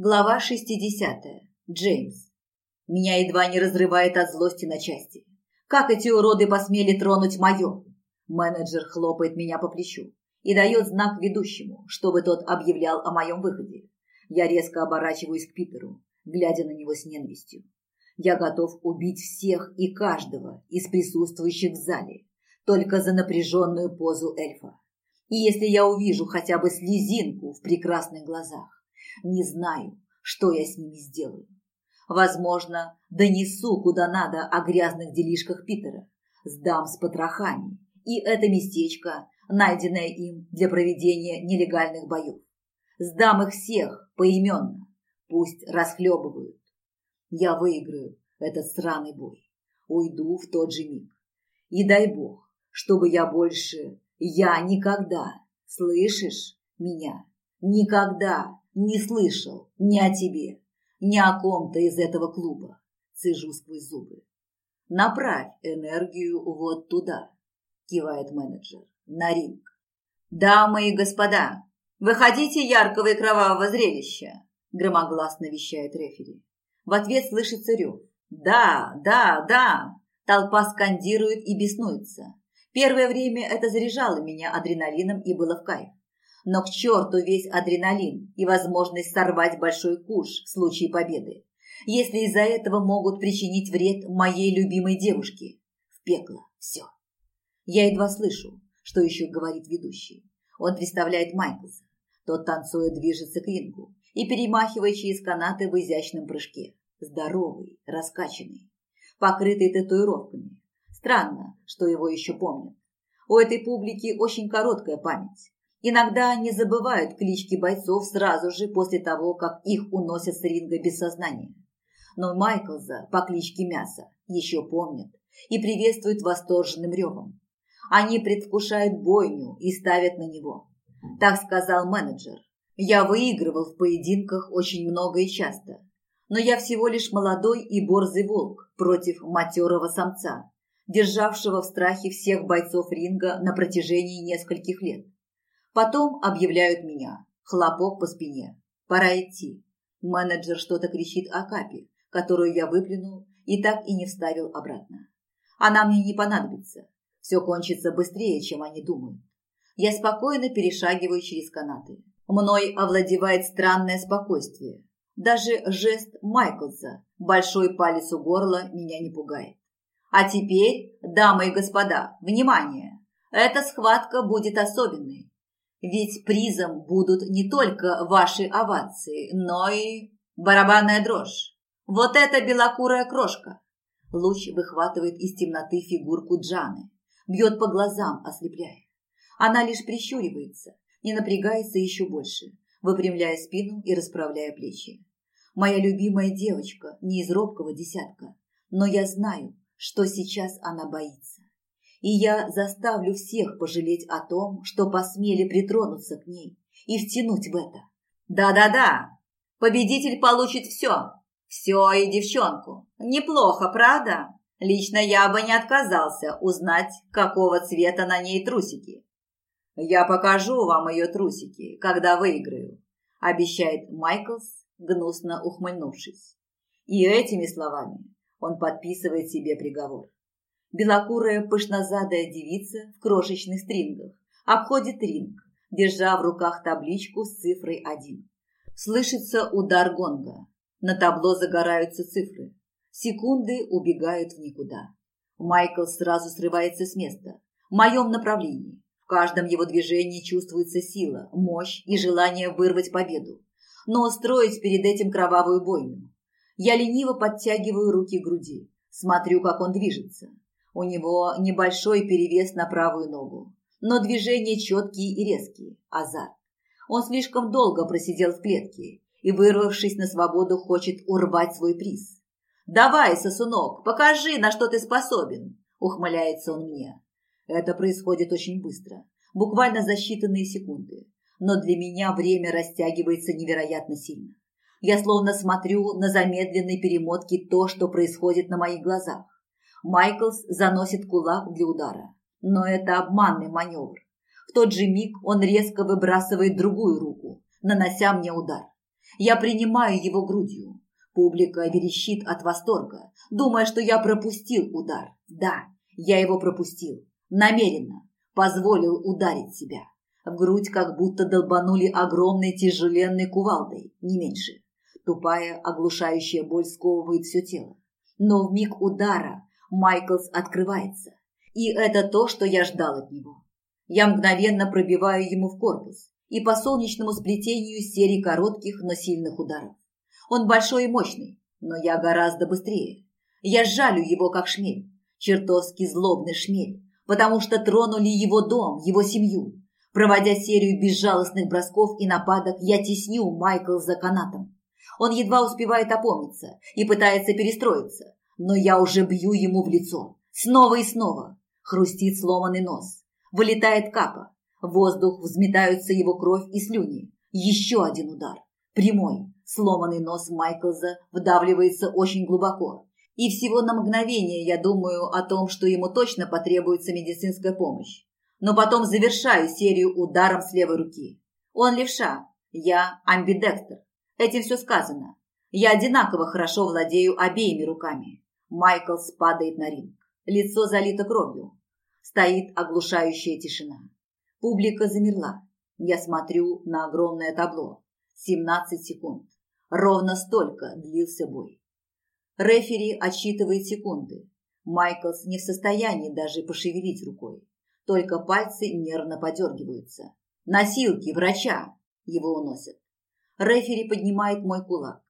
Глава 60. Джеймс. Меня едва не разрывает от злости на части. Как эти уроды посмели тронуть мое? Менеджер хлопает меня по плечу и дает знак ведущему, чтобы тот объявлял о моем выходе. Я резко оборачиваюсь к Питеру, глядя на него с ненавистью. Я готов убить всех и каждого из присутствующих в зале, только за напряженную позу эльфа. И если я увижу хотя бы слезинку в прекрасных глазах, не знаю, что я с ними сделаю. Возможно, донесу куда надо о грязных делишках Питера. Сдам с потрохами. И это местечко, найденное им для проведения нелегальных боев. Сдам их всех поименно. Пусть расхлебывают. Я выиграю этот сраный бой. Уйду в тот же миг. И дай бог, чтобы я больше... Я никогда, слышишь меня, никогда не слышал ни о тебе, ни о ком-то из этого клуба. Цежу сквозь зубы. Направь энергию вот туда, кивает менеджер, на ринг. Дамы и господа, выходите яркого и кровавого зрелища, громогласно вещает рефери. В ответ слышится рев. Да, да, да. Толпа скандирует и беснуется. Первое время это заряжало меня адреналином и было в кайф. Но к черту весь адреналин и возможность сорвать большой куш в случае победы, если из-за этого могут причинить вред моей любимой девушке. В пекло все. Я едва слышу, что еще говорит ведущий. Он представляет Майклса. Тот, танцуя, движется к рингу и перемахивая через канаты в изящном прыжке. Здоровый, раскачанный, покрытый татуировками. Странно, что его еще помнят. У этой публики очень короткая память. Иногда они забывают клички бойцов сразу же после того, как их уносят с ринга без сознания. Но Майклза по кличке Мясо еще помнят и приветствуют восторженным ревом. Они предвкушают бойню и ставят на него. Так сказал менеджер. Я выигрывал в поединках очень много и часто. Но я всего лишь молодой и борзый волк против матерого самца, державшего в страхе всех бойцов ринга на протяжении нескольких лет. Потом объявляют меня. Хлопок по спине. Пора идти. Менеджер что-то кричит о капе, которую я выплюнул и так и не вставил обратно. Она мне не понадобится. Все кончится быстрее, чем они думают. Я спокойно перешагиваю через канаты. Мной овладевает странное спокойствие. Даже жест Майклза, большой палец у горла, меня не пугает. А теперь, дамы и господа, внимание! Эта схватка будет особенной. Ведь призом будут не только ваши овации, но и барабанная дрожь. Вот эта белокурая крошка. Луч выхватывает из темноты фигурку Джаны, бьет по глазам, ослепляя. Она лишь прищуривается, не напрягается еще больше, выпрямляя спину и расправляя плечи. Моя любимая девочка не из робкого десятка, но я знаю, что сейчас она боится и я заставлю всех пожалеть о том, что посмели притронуться к ней и втянуть в это. Да-да-да, победитель получит все, все и девчонку. Неплохо, правда? Лично я бы не отказался узнать, какого цвета на ней трусики. Я покажу вам ее трусики, когда выиграю, обещает Майклс, гнусно ухмыльнувшись. И этими словами он подписывает себе приговор. Белокурая пышнозадая девица в крошечных стрингах обходит ринг, держа в руках табличку с цифрой 1. Слышится удар гонга. На табло загораются цифры. Секунды убегают в никуда. Майкл сразу срывается с места. В моем направлении. В каждом его движении чувствуется сила, мощь и желание вырвать победу. Но устроить перед этим кровавую бойню. Я лениво подтягиваю руки к груди. Смотрю, как он движется. У него небольшой перевес на правую ногу, но движения четкие и резкие, азарт. Он слишком долго просидел в клетке и, вырвавшись на свободу, хочет урвать свой приз. «Давай, сосунок, покажи, на что ты способен!» – ухмыляется он мне. Это происходит очень быстро, буквально за считанные секунды. Но для меня время растягивается невероятно сильно. Я словно смотрю на замедленной перемотке то, что происходит на моих глазах. Майклс заносит кулак для удара. Но это обманный маневр. В тот же миг он резко выбрасывает другую руку, нанося мне удар. Я принимаю его грудью. Публика верещит от восторга, думая, что я пропустил удар. Да, я его пропустил. Намеренно. Позволил ударить себя. В грудь как будто долбанули огромной тяжеленной кувалдой, не меньше. Тупая, оглушающая боль сковывает все тело. Но в миг удара Майклс открывается. И это то, что я ждал от него. Я мгновенно пробиваю ему в корпус и по солнечному сплетению серии коротких, но сильных ударов. Он большой и мощный, но я гораздо быстрее. Я жалю его, как шмель, чертовски злобный шмель, потому что тронули его дом, его семью. Проводя серию безжалостных бросков и нападок, я тесню Майкл за канатом. Он едва успевает опомниться и пытается перестроиться, но я уже бью ему в лицо. Снова и снова. Хрустит сломанный нос. Вылетает капа. В воздух взметаются его кровь и слюни. Еще один удар. Прямой. Сломанный нос Майклза вдавливается очень глубоко. И всего на мгновение я думаю о том, что ему точно потребуется медицинская помощь. Но потом завершаю серию ударом с левой руки. Он левша, я амбидектор. Этим все сказано. Я одинаково хорошо владею обеими руками. Майклс падает на ринг. Лицо залито кровью. Стоит оглушающая тишина. Публика замерла. Я смотрю на огромное табло. 17 секунд. Ровно столько длился бой. Рефери отсчитывает секунды. Майклс не в состоянии даже пошевелить рукой. Только пальцы нервно подергиваются. Носилки, врача! Его уносят. Рефери поднимает мой кулак.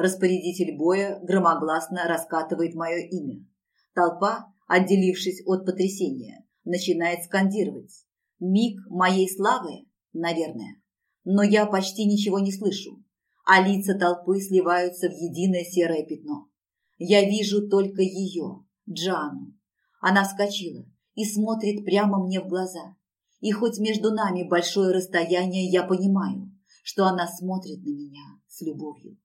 Распорядитель боя громогласно раскатывает мое имя. Толпа, отделившись от потрясения, начинает скандировать. Миг моей славы, наверное. Но я почти ничего не слышу, а лица толпы сливаются в единое серое пятно. Я вижу только ее, Джану. Она вскочила и смотрит прямо мне в глаза. И хоть между нами большое расстояние, я понимаю, что она смотрит на меня с любовью.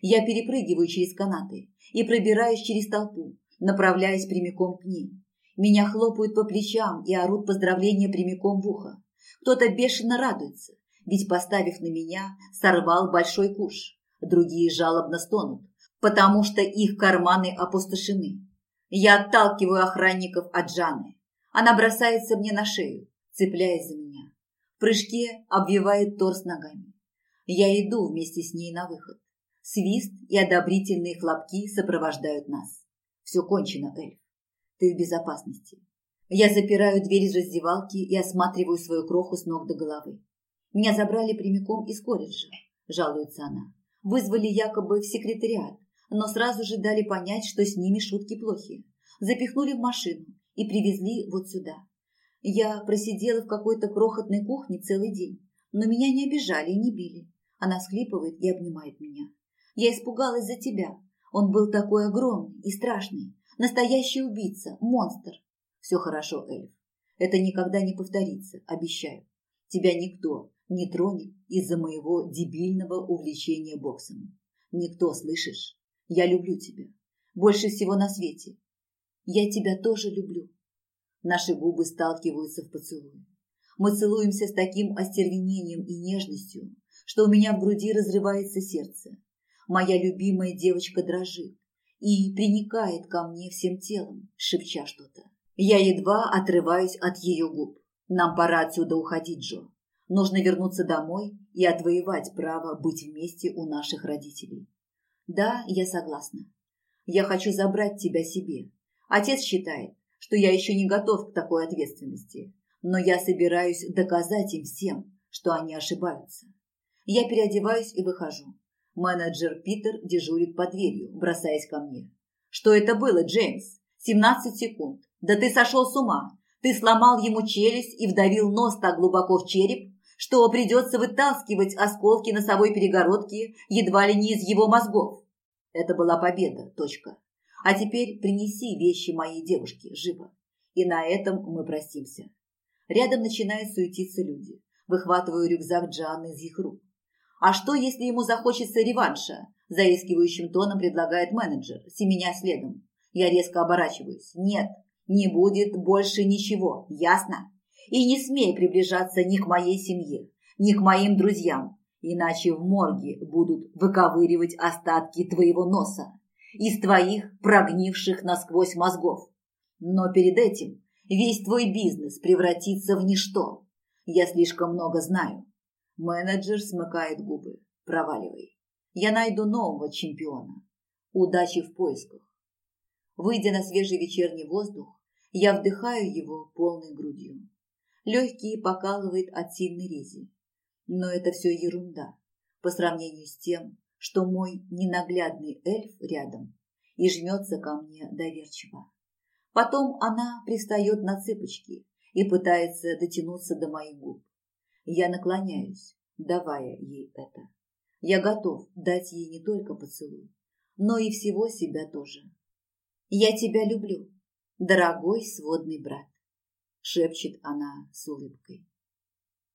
Я перепрыгиваю через канаты и пробираюсь через толпу, направляясь прямиком к ней. Меня хлопают по плечам и орут поздравления прямиком в ухо. Кто-то бешено радуется, ведь, поставив на меня, сорвал большой куш. Другие жалобно стонут, потому что их карманы опустошены. Я отталкиваю охранников от Жанны. Она бросается мне на шею, цепляясь за меня. В прыжке обвивает торс ногами. Я иду вместе с ней на выход. Свист и одобрительные хлопки сопровождают нас. Все кончено, Эльф. Ты в безопасности. Я запираю дверь из раздевалки и осматриваю свою кроху с ног до головы. Меня забрали прямиком из колледжа, жалуется она. Вызвали якобы в секретариат, но сразу же дали понять, что с ними шутки плохи. Запихнули в машину и привезли вот сюда. Я просидела в какой-то крохотной кухне целый день, но меня не обижали и не били. Она схлипывает и обнимает меня. Я испугалась за тебя. Он был такой огромный и страшный. Настоящий убийца, монстр. Все хорошо, Эльф. Это никогда не повторится, обещаю. Тебя никто не тронет из-за моего дебильного увлечения боксом. Никто, слышишь? Я люблю тебя. Больше всего на свете. Я тебя тоже люблю. Наши губы сталкиваются в поцелуе. Мы целуемся с таким остервенением и нежностью, что у меня в груди разрывается сердце, Моя любимая девочка дрожит и приникает ко мне всем телом, шепча что-то. Я едва отрываюсь от ее губ. Нам пора отсюда уходить, Джо. Нужно вернуться домой и отвоевать право быть вместе у наших родителей. Да, я согласна. Я хочу забрать тебя себе. Отец считает, что я еще не готов к такой ответственности, но я собираюсь доказать им всем, что они ошибаются. Я переодеваюсь и выхожу. Менеджер Питер дежурит под дверью, бросаясь ко мне. «Что это было, Джеймс? 17 секунд. Да ты сошел с ума. Ты сломал ему челюсть и вдавил нос так глубоко в череп, что придется вытаскивать осколки носовой перегородки едва ли не из его мозгов. Это была победа, точка. А теперь принеси вещи моей девушке, живо. И на этом мы простимся. Рядом начинают суетиться люди. Выхватываю рюкзак Джанны из их рук. А что, если ему захочется реванша? Заискивающим тоном предлагает менеджер, семеня следом. Я резко оборачиваюсь. Нет, не будет больше ничего, ясно? И не смей приближаться ни к моей семье, ни к моим друзьям, иначе в морге будут выковыривать остатки твоего носа из твоих прогнивших насквозь мозгов. Но перед этим весь твой бизнес превратится в ничто. Я слишком много знаю, Менеджер смыкает губы. Проваливай. Я найду нового чемпиона. Удачи в поисках. Выйдя на свежий вечерний воздух, я вдыхаю его полной грудью. Легкие покалывает от сильной рези. Но это все ерунда по сравнению с тем, что мой ненаглядный эльф рядом и жмется ко мне доверчиво. Потом она пристает на цыпочки и пытается дотянуться до моих губ. Я наклоняюсь, давая ей это. Я готов дать ей не только поцелуй, но и всего себя тоже. «Я тебя люблю, дорогой сводный брат», — шепчет она с улыбкой.